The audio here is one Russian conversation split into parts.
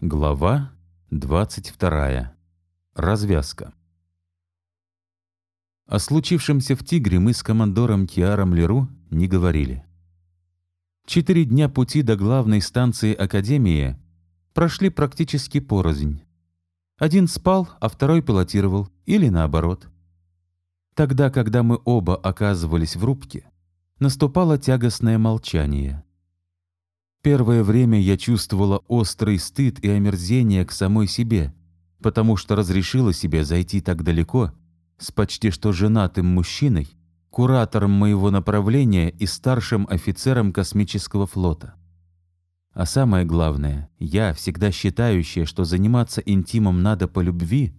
Глава 22. Развязка. О случившемся в Тигре мы с командором Киаром Леру не говорили. Четыре дня пути до главной станции Академии прошли практически порознь. Один спал, а второй пилотировал, или наоборот. Тогда, когда мы оба оказывались в рубке, наступало тягостное молчание – Первое время я чувствовала острый стыд и омерзение к самой себе, потому что разрешила себе зайти так далеко с почти что женатым мужчиной, куратором моего направления и старшим офицером космического флота. А самое главное, я, всегда считающая, что заниматься интимом надо по любви,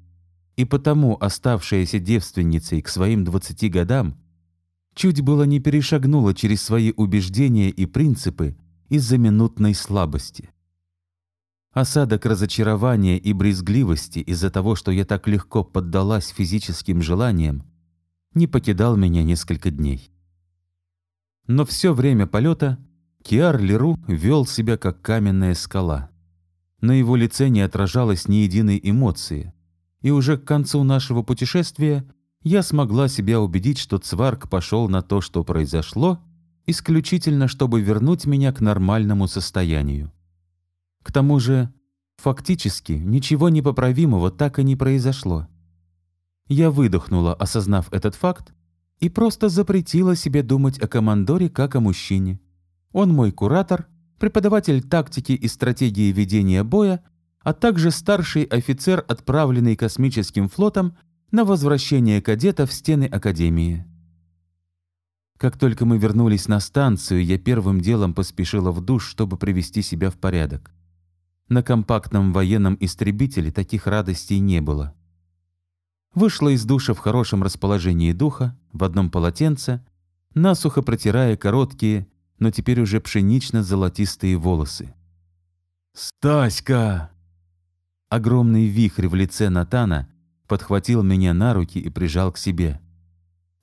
и потому оставшаяся девственницей к своим 20 годам, чуть было не перешагнула через свои убеждения и принципы, из-за минутной слабости. Осадок разочарования и брезгливости из-за того, что я так легко поддалась физическим желаниям, не покидал меня несколько дней. Но все время полета Киар Леру вел себя как каменная скала. На его лице не отражалось ни единой эмоции, и уже к концу нашего путешествия я смогла себя убедить, что Цварк пошел на то, что произошло, исключительно чтобы вернуть меня к нормальному состоянию. К тому же, фактически, ничего непоправимого так и не произошло. Я выдохнула, осознав этот факт, и просто запретила себе думать о командоре как о мужчине. Он мой куратор, преподаватель тактики и стратегии ведения боя, а также старший офицер, отправленный космическим флотом на возвращение кадета в стены Академии. Как только мы вернулись на станцию, я первым делом поспешила в душ, чтобы привести себя в порядок. На компактном военном истребителе таких радостей не было. Вышла из душа в хорошем расположении духа, в одном полотенце, насухо протирая короткие, но теперь уже пшенично-золотистые волосы. «Стаська!» Огромный вихрь в лице Натана подхватил меня на руки и прижал к себе.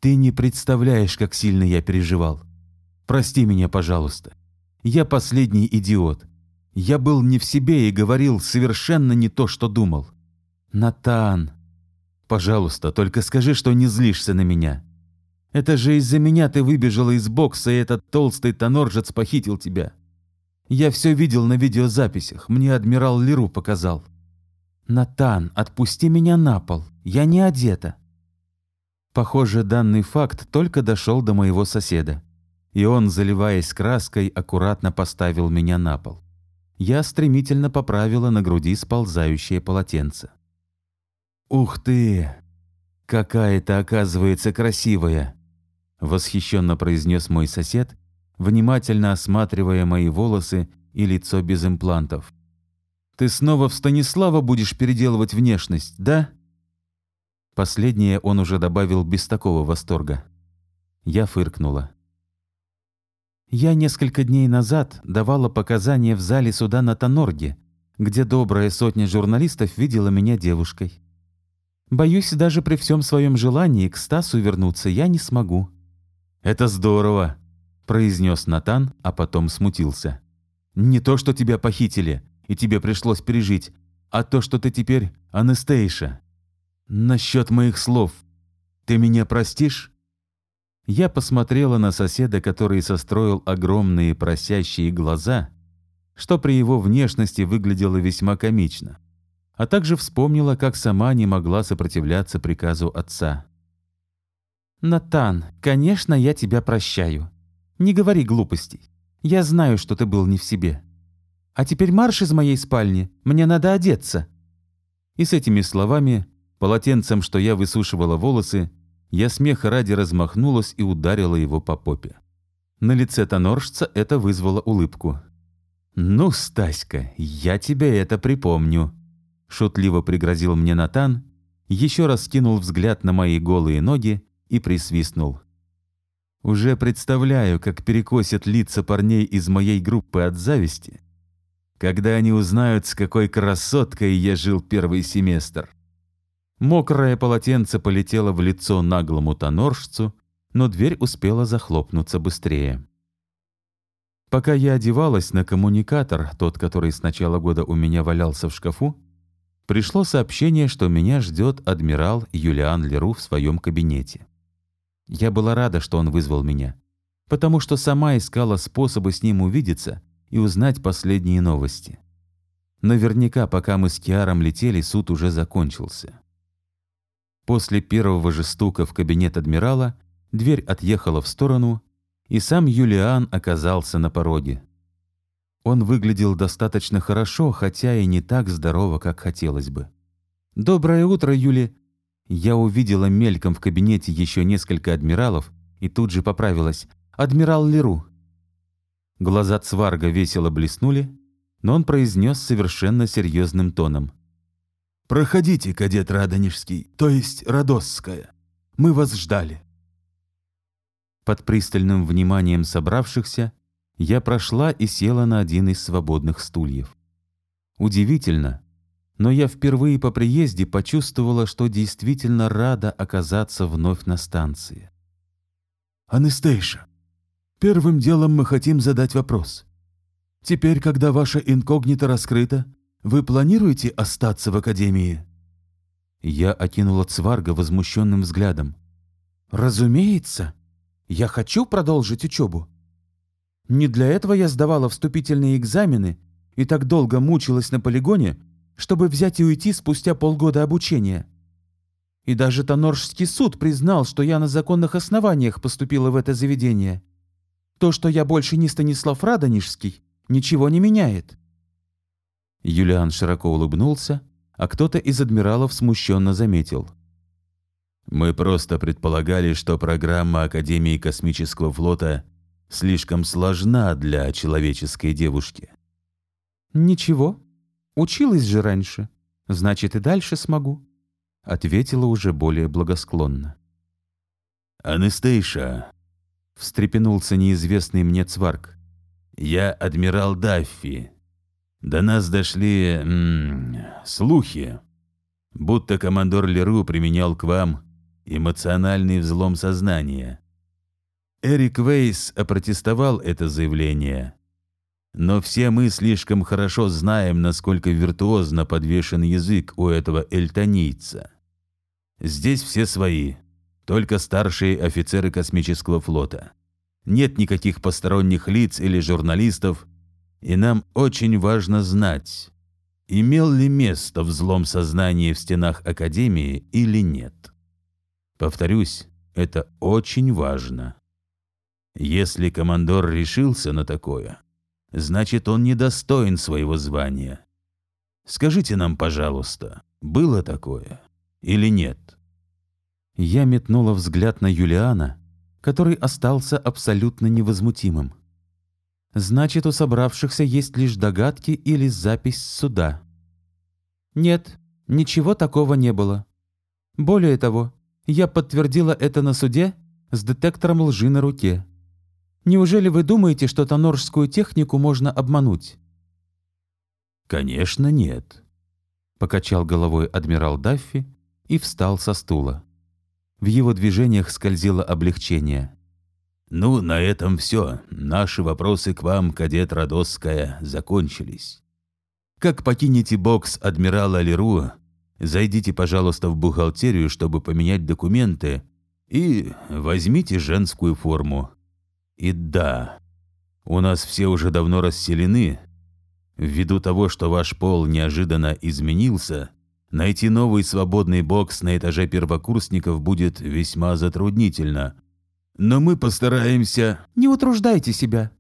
Ты не представляешь, как сильно я переживал. Прости меня, пожалуйста. Я последний идиот. Я был не в себе и говорил совершенно не то, что думал. Натан, пожалуйста, только скажи, что не злишься на меня. Это же из-за меня ты выбежала из бокса, и этот толстый тоноржец похитил тебя. Я все видел на видеозаписях, мне адмирал Леру показал. Натан, отпусти меня на пол, я не одета. Похоже, данный факт только дошел до моего соседа. И он, заливаясь краской, аккуратно поставил меня на пол. Я стремительно поправила на груди сползающее полотенце. «Ух ты! Какая ты, оказывается, красивая!» Восхищенно произнес мой сосед, внимательно осматривая мои волосы и лицо без имплантов. «Ты снова в Станислава будешь переделывать внешность, да?» Последнее он уже добавил без такого восторга. Я фыркнула. Я несколько дней назад давала показания в зале суда на Тонорге, где добрая сотня журналистов видела меня девушкой. Боюсь, даже при всем своем желании к Стасу вернуться я не смогу. «Это здорово», — произнес Натан, а потом смутился. «Не то, что тебя похитили, и тебе пришлось пережить, а то, что ты теперь Анестейша». «Насчет моих слов. Ты меня простишь?» Я посмотрела на соседа, который состроил огромные просящие глаза, что при его внешности выглядело весьма комично, а также вспомнила, как сама не могла сопротивляться приказу отца. «Натан, конечно, я тебя прощаю. Не говори глупостей. Я знаю, что ты был не в себе. А теперь марш из моей спальни, мне надо одеться». И с этими словами Полотенцем, что я высушивала волосы, я смеха ради размахнулась и ударила его по попе. На лице тоноржца это вызвало улыбку. «Ну, Стаська, я тебе это припомню», — шутливо пригрозил мне Натан, еще раз кинул взгляд на мои голые ноги и присвистнул. «Уже представляю, как перекосят лица парней из моей группы от зависти, когда они узнают, с какой красоткой я жил первый семестр». Мокрое полотенце полетело в лицо наглому тоноржцу, но дверь успела захлопнуться быстрее. Пока я одевалась на коммуникатор, тот, который с начала года у меня валялся в шкафу, пришло сообщение, что меня ждет адмирал Юлиан Леру в своем кабинете. Я была рада, что он вызвал меня, потому что сама искала способы с ним увидеться и узнать последние новости. Наверняка, пока мы с Киаром летели, суд уже закончился. После первого же стука в кабинет адмирала дверь отъехала в сторону, и сам Юлиан оказался на пороге. Он выглядел достаточно хорошо, хотя и не так здорово, как хотелось бы. «Доброе утро, Юли!» Я увидела мельком в кабинете еще несколько адмиралов и тут же поправилась. «Адмирал Леру!» Глаза Цварга весело блеснули, но он произнес совершенно серьезным тоном. «Проходите, кадет Радонежский, то есть Родосская. Мы вас ждали». Под пристальным вниманием собравшихся я прошла и села на один из свободных стульев. Удивительно, но я впервые по приезде почувствовала, что действительно рада оказаться вновь на станции. «Анестейша, первым делом мы хотим задать вопрос. Теперь, когда ваша инкогнито раскрыта, вы планируете остаться в Академии?» Я окинула Цварга возмущенным взглядом. «Разумеется!» Я хочу продолжить учебу. Не для этого я сдавала вступительные экзамены и так долго мучилась на полигоне, чтобы взять и уйти спустя полгода обучения. И даже Тоноржский суд признал, что я на законных основаниях поступила в это заведение. То, что я больше не Станислав Радонежский, ничего не меняет. Юлиан широко улыбнулся, а кто-то из адмиралов смущенно заметил. Мы просто предполагали, что программа Академии космического флота слишком сложна для человеческой девушки. «Ничего, училась же раньше, значит и дальше смогу», — ответила уже более благосклонно. «Анестейша», — встрепенулся неизвестный мне цварк, — «я адмирал Даффи. До нас дошли м -м, слухи, будто командор Леру применял к вам эмоциональный взлом сознания. Эрик Вейс опротестовал это заявление. Но все мы слишком хорошо знаем, насколько виртуозно подвешен язык у этого эльтонийца. Здесь все свои, только старшие офицеры космического флота. Нет никаких посторонних лиц или журналистов, и нам очень важно знать, имел ли место взлом сознания в стенах Академии или нет. Повторюсь, это очень важно. Если командор решился на такое, значит, он недостоин своего звания. Скажите нам, пожалуйста, было такое или нет? Я метнула взгляд на Юлиана, который остался абсолютно невозмутимым. Значит, у собравшихся есть лишь догадки или запись суда. Нет, ничего такого не было. Более того, я подтвердила это на суде с детектором лжи на руке. Неужели вы думаете, что тоноржскую технику можно обмануть? Конечно, нет. Покачал головой адмирал Даффи и встал со стула. В его движениях скользило облегчение. «Ну, на этом все. Наши вопросы к вам, кадет Родосская, закончились. Как покинете бокс адмирала Леру, Зайдите, пожалуйста, в бухгалтерию, чтобы поменять документы, и возьмите женскую форму. И да, у нас все уже давно расселены. Ввиду того, что ваш пол неожиданно изменился, найти новый свободный бокс на этаже первокурсников будет весьма затруднительно. Но мы постараемся... Не утруждайте себя.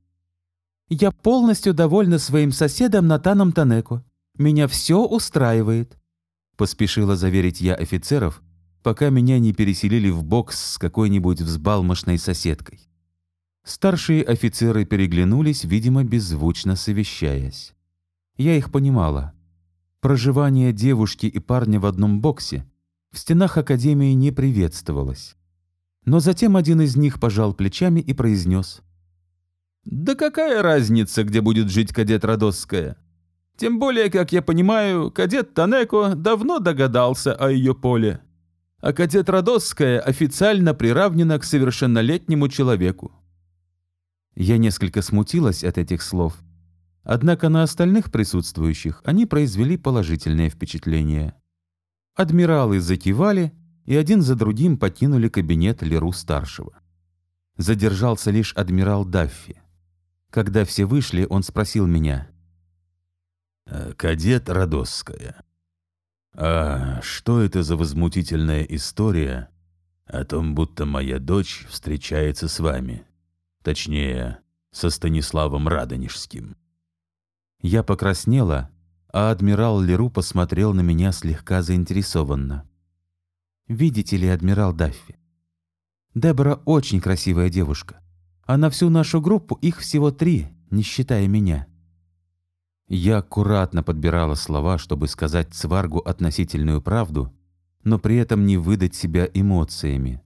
Я полностью довольна своим соседом Натаном Танеко. Меня все устраивает. Поспешила заверить я офицеров, пока меня не переселили в бокс с какой-нибудь взбалмошной соседкой. Старшие офицеры переглянулись, видимо, беззвучно совещаясь. Я их понимала. Проживание девушки и парня в одном боксе в стенах Академии не приветствовалось. Но затем один из них пожал плечами и произнес. «Да какая разница, где будет жить кадет Родосская? Тем более, как я понимаю, кадет Танеко давно догадался о ее поле. А кадет Родосская официально приравнена к совершеннолетнему человеку. Я несколько смутилась от этих слов, однако на остальных присутствующих они произвели положительное впечатление. Адмиралы закивали и один за другим покинули кабинет Леру-старшего. Задержался лишь адмирал Даффи. Когда все вышли, он спросил меня. «Э, «Кадет Родосская, а что это за возмутительная история о том, будто моя дочь встречается с вами? Точнее, со Станиславом Радонежским?» Я покраснела, а адмирал Леру посмотрел на меня слегка заинтересованно. «Видите ли, адмирал Даффи, Дебора очень красивая девушка, а на всю нашу группу их всего три, не считая меня». Я аккуратно подбирала слова, чтобы сказать Цваргу относительную правду, но при этом не выдать себя эмоциями.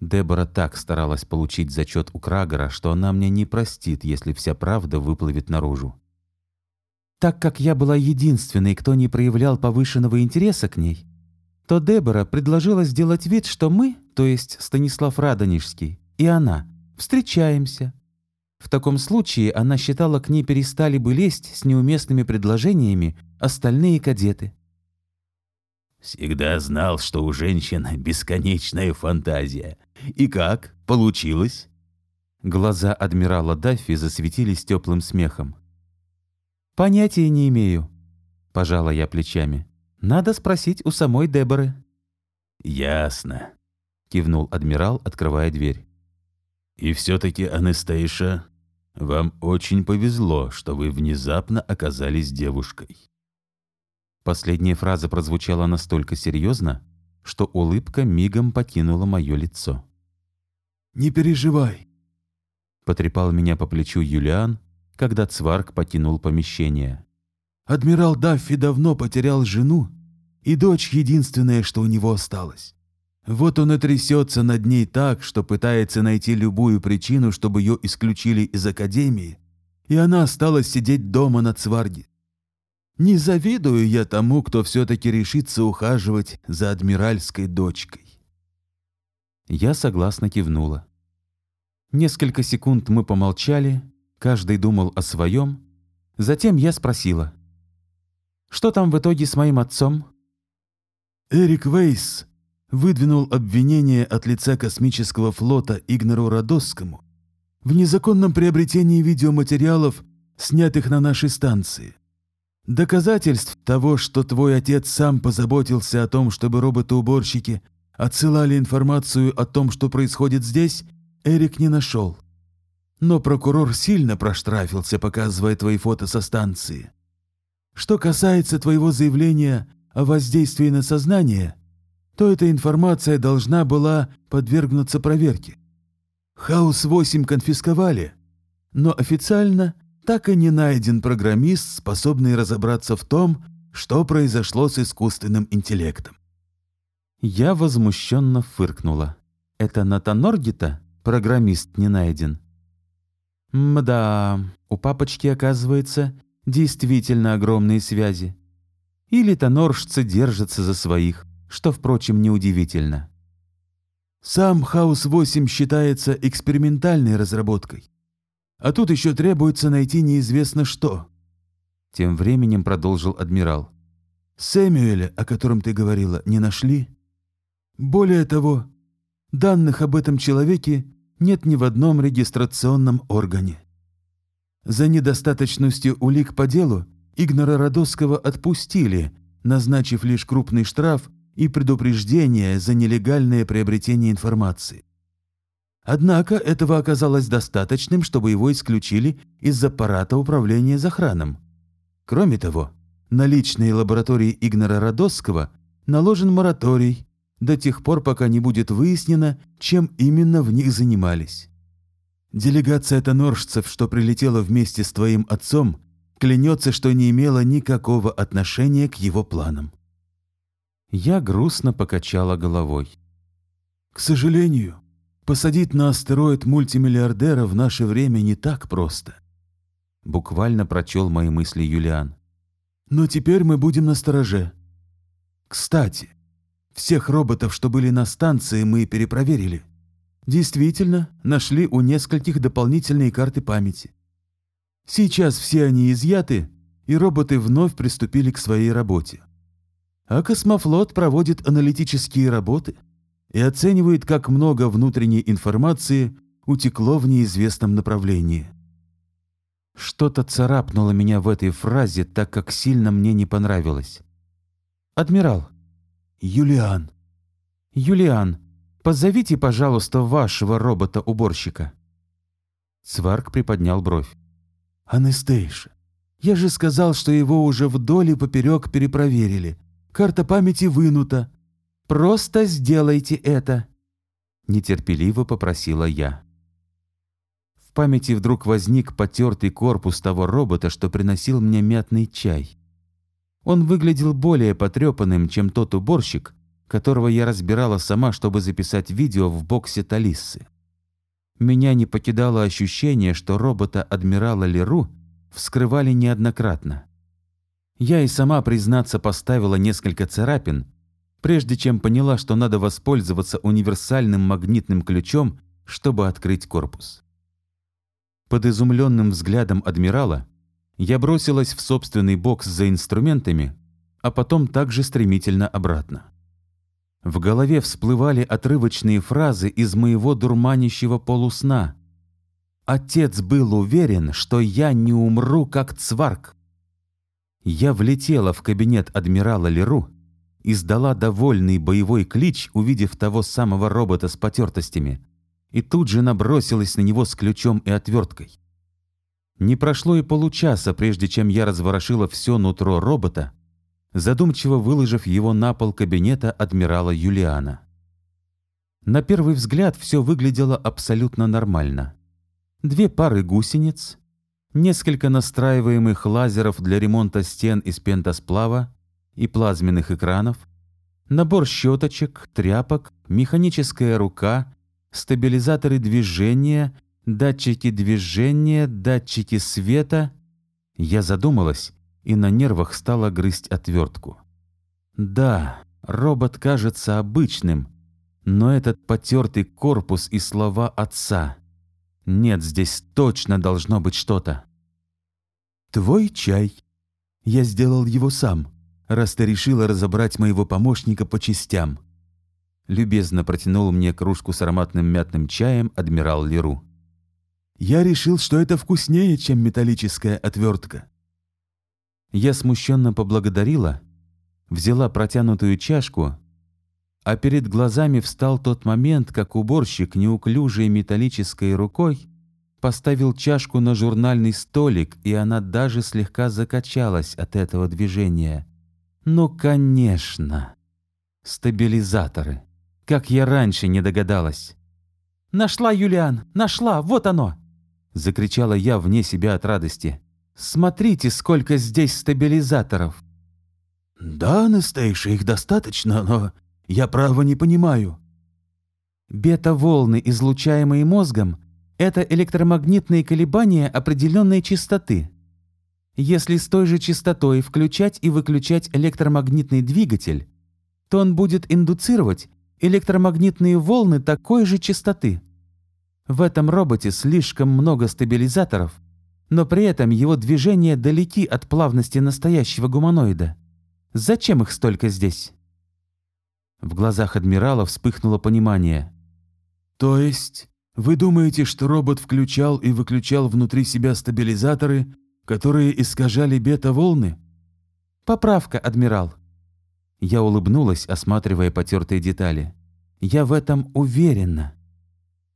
Дебора так старалась получить зачет у Крагера, что она мне не простит, если вся правда выплывет наружу. Так как я была единственной, кто не проявлял повышенного интереса к ней, то Дебора предложила сделать вид, что мы, то есть Станислав Радонежский, и она, встречаемся. В таком случае она считала, к ней перестали бы лезть с неуместными предложениями остальные кадеты. «Всегда знал, что у женщин бесконечная фантазия. И как? Получилось?» Глаза адмирала Даффи засветились теплым смехом. «Понятия не имею», — пожала я плечами. «Надо спросить у самой Деборы». «Ясно», — кивнул адмирал, открывая дверь. «И все-таки, Анастейша, вам очень повезло, что вы внезапно оказались девушкой». Последняя фраза прозвучала настолько серьезно, что улыбка мигом покинула мое лицо. «Не переживай», — потрепал меня по плечу Юлиан, когда Цварк покинул помещение. «Адмирал Даффи давно потерял жену, и дочь единственная, что у него осталось. Вот он и трясется над ней так, что пытается найти любую причину, чтобы ее исключили из Академии, и она осталась сидеть дома на Цварге. Не завидую я тому, кто все-таки решится ухаживать за адмиральской дочкой». Я согласно кивнула. Несколько секунд мы помолчали, Каждый думал о своем. Затем я спросила. «Что там в итоге с моим отцом?» Эрик Вейс выдвинул обвинение от лица космического флота Игнору Родосскому в незаконном приобретении видеоматериалов, снятых на нашей станции. Доказательств того, что твой отец сам позаботился о том, чтобы роботы-уборщики отсылали информацию о том, что происходит здесь, Эрик не нашел. Но прокурор сильно проштрафился, показывая твои фото со станции. Что касается твоего заявления о воздействии на сознание, то эта информация должна была подвергнуться проверке. Хаус-8 конфисковали, но официально так и не найден программист, способный разобраться в том, что произошло с искусственным интеллектом. Я возмущенно фыркнула. Это на Тоноргита программист не найден. Мда, у папочки, оказывается, действительно огромные связи. Или тоноржцы держатся за своих, что, впрочем, неудивительно. Сам Хаус-8 считается экспериментальной разработкой. А тут еще требуется найти неизвестно что. Тем временем продолжил адмирал. Сэмюэля, о котором ты говорила, не нашли? Более того, данных об этом человеке нет ни в одном регистрационном органе. За недостаточностью улик по делу Игнора Родосского отпустили, назначив лишь крупный штраф и предупреждение за нелегальное приобретение информации. Однако этого оказалось достаточным, чтобы его исключили из аппарата управления захраном. Кроме того, на личные лаборатории Игнора Родосского наложен мораторий до тех пор, пока не будет выяснено, чем именно в них занимались. Делегация тоноржцев, что прилетела вместе с твоим отцом, клянется, что не имела никакого отношения к его планам. Я грустно покачала головой. К сожалению, посадить на астероид мультимиллиардера в наше время не так просто. Буквально прочел мои мысли Юлиан. Но теперь мы будем настороже. Кстати, всех роботов, что были на станции, мы перепроверили. Действительно, нашли у нескольких дополнительные карты памяти. Сейчас все они изъяты, и роботы вновь приступили к своей работе. А космофлот проводит аналитические работы и оценивает, как много внутренней информации утекло в неизвестном направлении. Что-то царапнуло меня в этой фразе, так как сильно мне не понравилось. «Адмирал». «Юлиан». «Юлиан, позовите, пожалуйста, вашего робота-уборщика». Цварк приподнял бровь. «Анестейша, я же сказал, что его уже вдоль и поперек перепроверили. Карта памяти вынута. Просто сделайте это!» Нетерпеливо попросила я. В памяти вдруг возник потертый корпус того робота, что приносил мне мятный чай. Он выглядел более потрепанным, чем тот уборщик, которого я разбирала сама, чтобы записать видео в боксе Талиссы. Меня не покидало ощущение, что робота адмирала Леру вскрывали неоднократно. Я и сама, признаться, поставила несколько царапин, прежде чем поняла, что надо воспользоваться универсальным магнитным ключом, чтобы открыть корпус. Под изумленным взглядом адмирала я бросилась в собственный бокс за инструментами, а потом также стремительно обратно. В голове всплывали отрывочные фразы из моего дурманящего полусна. Отец был уверен, что я не умру, как цварк. Я влетела в кабинет адмирала Леру, издала довольный боевой клич, увидев того самого робота с потертостями, и тут же набросилась на него с ключом и отверткой. Не прошло и получаса, прежде чем я разворошила все нутро робота, задумчиво выложив его на пол кабинета адмирала Юлиана. На первый взгляд все выглядело абсолютно нормально. Две пары гусениц, несколько настраиваемых лазеров для ремонта стен из пентосплава и плазменных экранов, набор щеточек, тряпок, механическая рука, стабилизаторы движения датчики движения, датчики света. Я задумалась и на нервах стала грызть отвертку. Да, робот кажется обычным, но этот потертый корпус и слова отца. Нет, здесь точно должно быть что-то. «Твой чай. Я сделал его сам, раз ты решила разобрать моего помощника по частям». Любезно протянул мне кружку с ароматным мятным чаем адмирал Леру. Я решил, что это вкуснее, чем металлическая отвертка. Я смущенно поблагодарила, взяла протянутую чашку, а перед глазами встал тот момент, как уборщик неуклюжей металлической рукой поставил чашку на журнальный столик, и она даже слегка закачалась от этого движения. Ну, конечно. Стабилизаторы. Как я раньше не догадалась. «Нашла, Юлиан! Нашла! Вот оно!» Закричала я вне себя от радости. «Смотрите, сколько здесь стабилизаторов!» «Да, Настейша, их достаточно, но я право не понимаю». Бета-волны, излучаемые мозгом, это электромагнитные колебания определенной частоты. Если с той же частотой включать и выключать электромагнитный двигатель, то он будет индуцировать электромагнитные волны такой же частоты. В этом роботе слишком много стабилизаторов, но при этом его движения далеки от плавности настоящего гуманоида. Зачем их столько здесь? В глазах адмирала вспыхнуло понимание. То есть вы думаете, что робот включал и выключал внутри себя стабилизаторы, которые искажали бета-волны? Поправка, адмирал. Я улыбнулась, осматривая потертые детали. Я в этом уверена.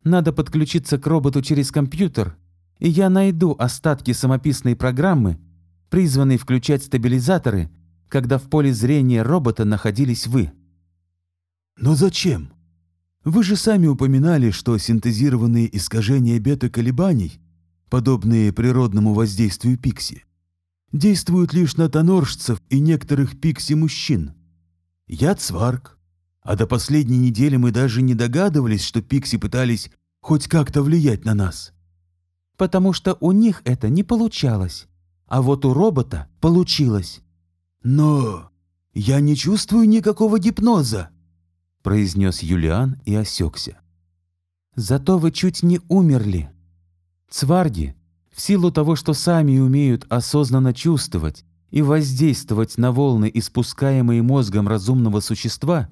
Надо подключиться к роботу через компьютер, и я найду остатки самописной программы, призванной включать стабилизаторы, когда в поле зрения робота находились вы. Но зачем? Вы же сами упоминали, что синтезированные искажения бета-колебаний, подобные природному воздействию пикси, действуют лишь на тоноржцев и некоторых пикси-мужчин. Я цварк, а до последней недели мы даже не догадывались, что Пикси пытались хоть как-то влиять на нас. Потому что у них это не получалось, а вот у робота получилось. Но я не чувствую никакого гипноза, произнес Юлиан и осекся. Зато вы чуть не умерли. Цварги, в силу того, что сами умеют осознанно чувствовать и воздействовать на волны, испускаемые мозгом разумного существа,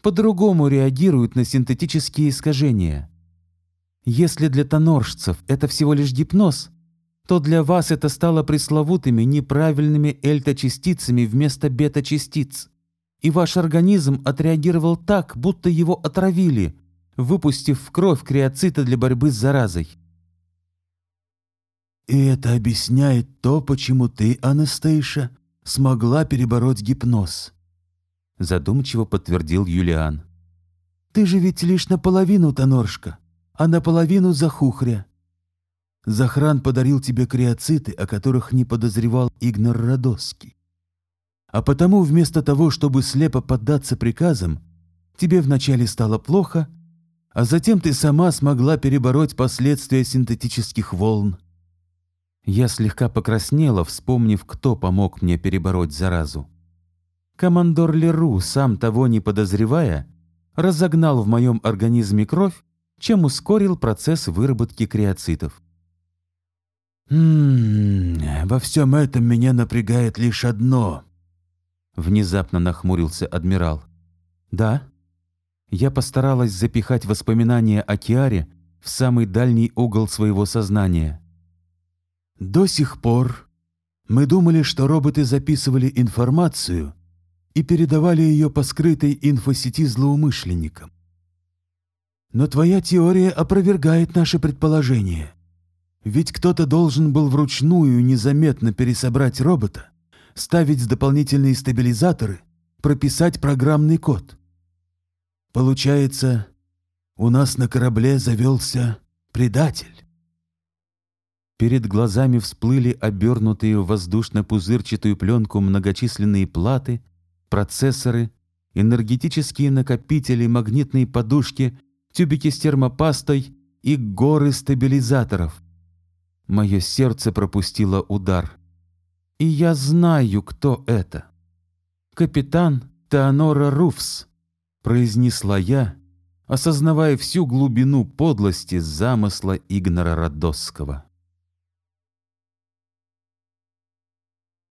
по-другому реагируют на синтетические искажения. Если для тоноржцев это всего лишь гипноз, то для вас это стало пресловутыми неправильными эльта-частицами вместо бета-частиц. И ваш организм отреагировал так, будто его отравили, выпустив в кровь криоциты для борьбы с заразой. И это объясняет то, почему ты, Анастейша, смогла перебороть гипноз. Задумчиво подтвердил Юлиан. Ты же ведь лишь наполовину тоноршка, а наполовину захухря. Захран подарил тебе криоциты, о которых не подозревал Игнар Радосский. А потому вместо того, чтобы слепо поддаться приказам, тебе вначале стало плохо, а затем ты сама смогла перебороть последствия синтетических волн. Я слегка покраснела, вспомнив, кто помог мне перебороть заразу. Командор Леру, сам того не подозревая, разогнал в моем организме кровь, чем ускорил процесс выработки криоцитов. «Ммм, во всем этом меня напрягает лишь одно», — внезапно нахмурился адмирал. «Да?» Я постаралась запихать воспоминания о Киаре в самый дальний угол своего сознания. До сих пор мы думали, что роботы записывали информацию и передавали ее по скрытой инфосети злоумышленникам. Но твоя теория опровергает наше предположение. Ведь кто-то должен был вручную незаметно пересобрать робота, ставить дополнительные стабилизаторы, прописать программный код. Получается, у нас на корабле завелся предатель. Перед глазами всплыли обернутые в воздушно-пузырчатую пленку многочисленные платы, процессоры, энергетические накопители, магнитные подушки, тюбики с термопастой и горы стабилизаторов. Мое сердце пропустило удар. И я знаю, кто это. Капитан Теонора Руфс, произнесла я, осознавая всю глубину подлости замысла Игнора Родосского.